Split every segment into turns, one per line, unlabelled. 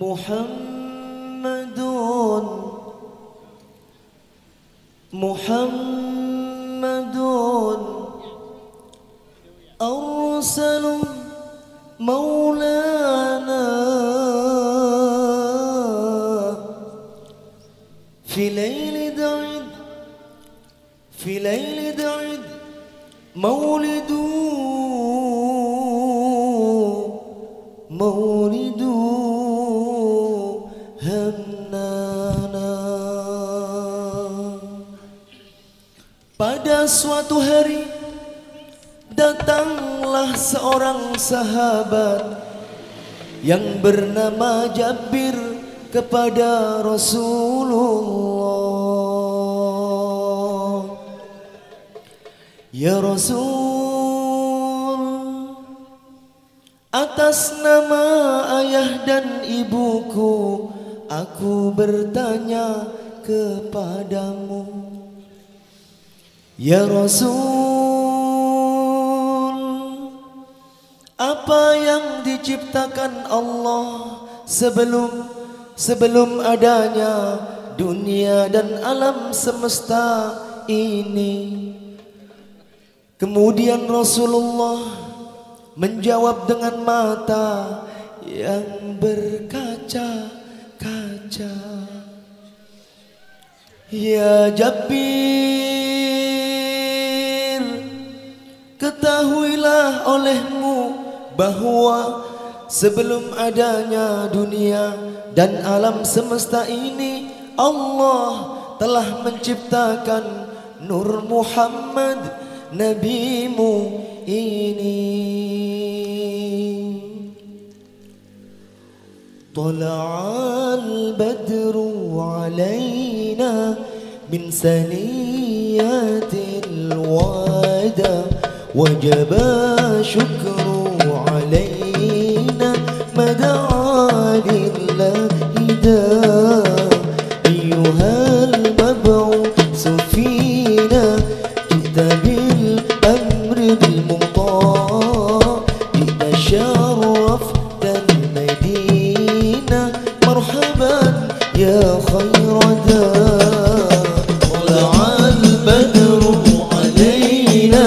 محمد محمد أرسل مولانا في ليل دعد في ليل دعد مولد مولد Pada suatu hari datanglah seorang sahabat yang bernama Jabir kepada Rasulullah Ya Rasul atas nama ayah dan ibuku aku bertanya kepadamu Ya Rasul Apa yang diciptakan Allah sebelum sebelum adanya dunia dan alam semesta ini Kemudian Rasulullah menjawab dengan mata yang berkaca-kaca Ya Jabir telah olehmu bahwa sebelum adanya dunia dan alam semesta ini Allah telah menciptakan Nur Muhammad Nabimu ini Tala'al badru alayna min saniyatil wadah وجب شكر علينا مدعى لله دا أيها المبعوث فينا جئت بالأمر بالمطاع جئت شرفت المدينة مرحبا يا خير دا طلع البدر علينا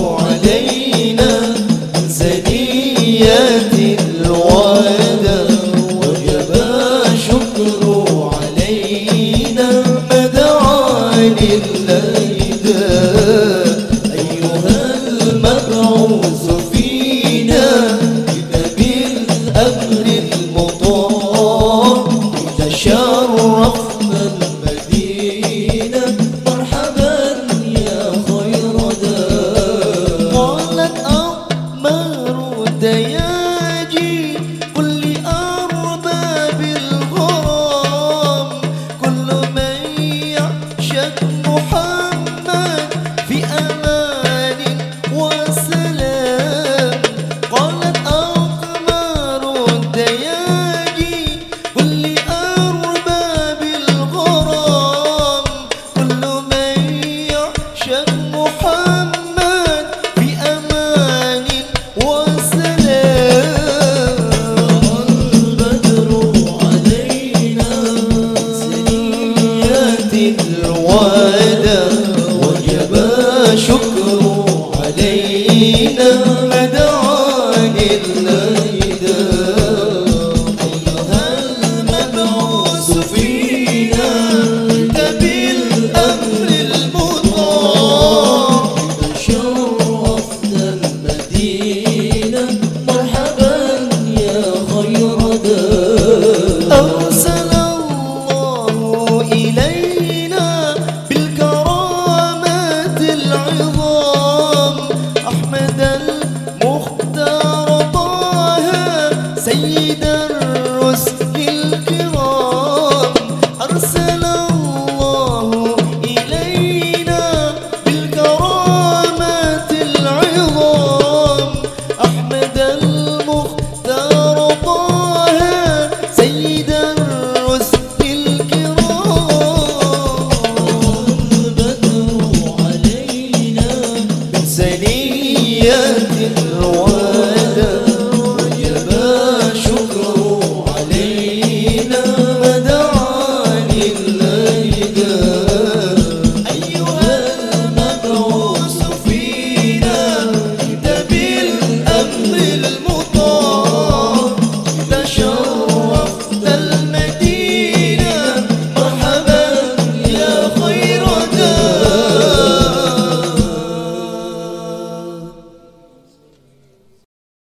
war. دياجي كل أرباب الغرام كل من يعشق محمد في أمان وسلام قالت أقمار كل أرباب الغرام كل من يعشق محمد وادر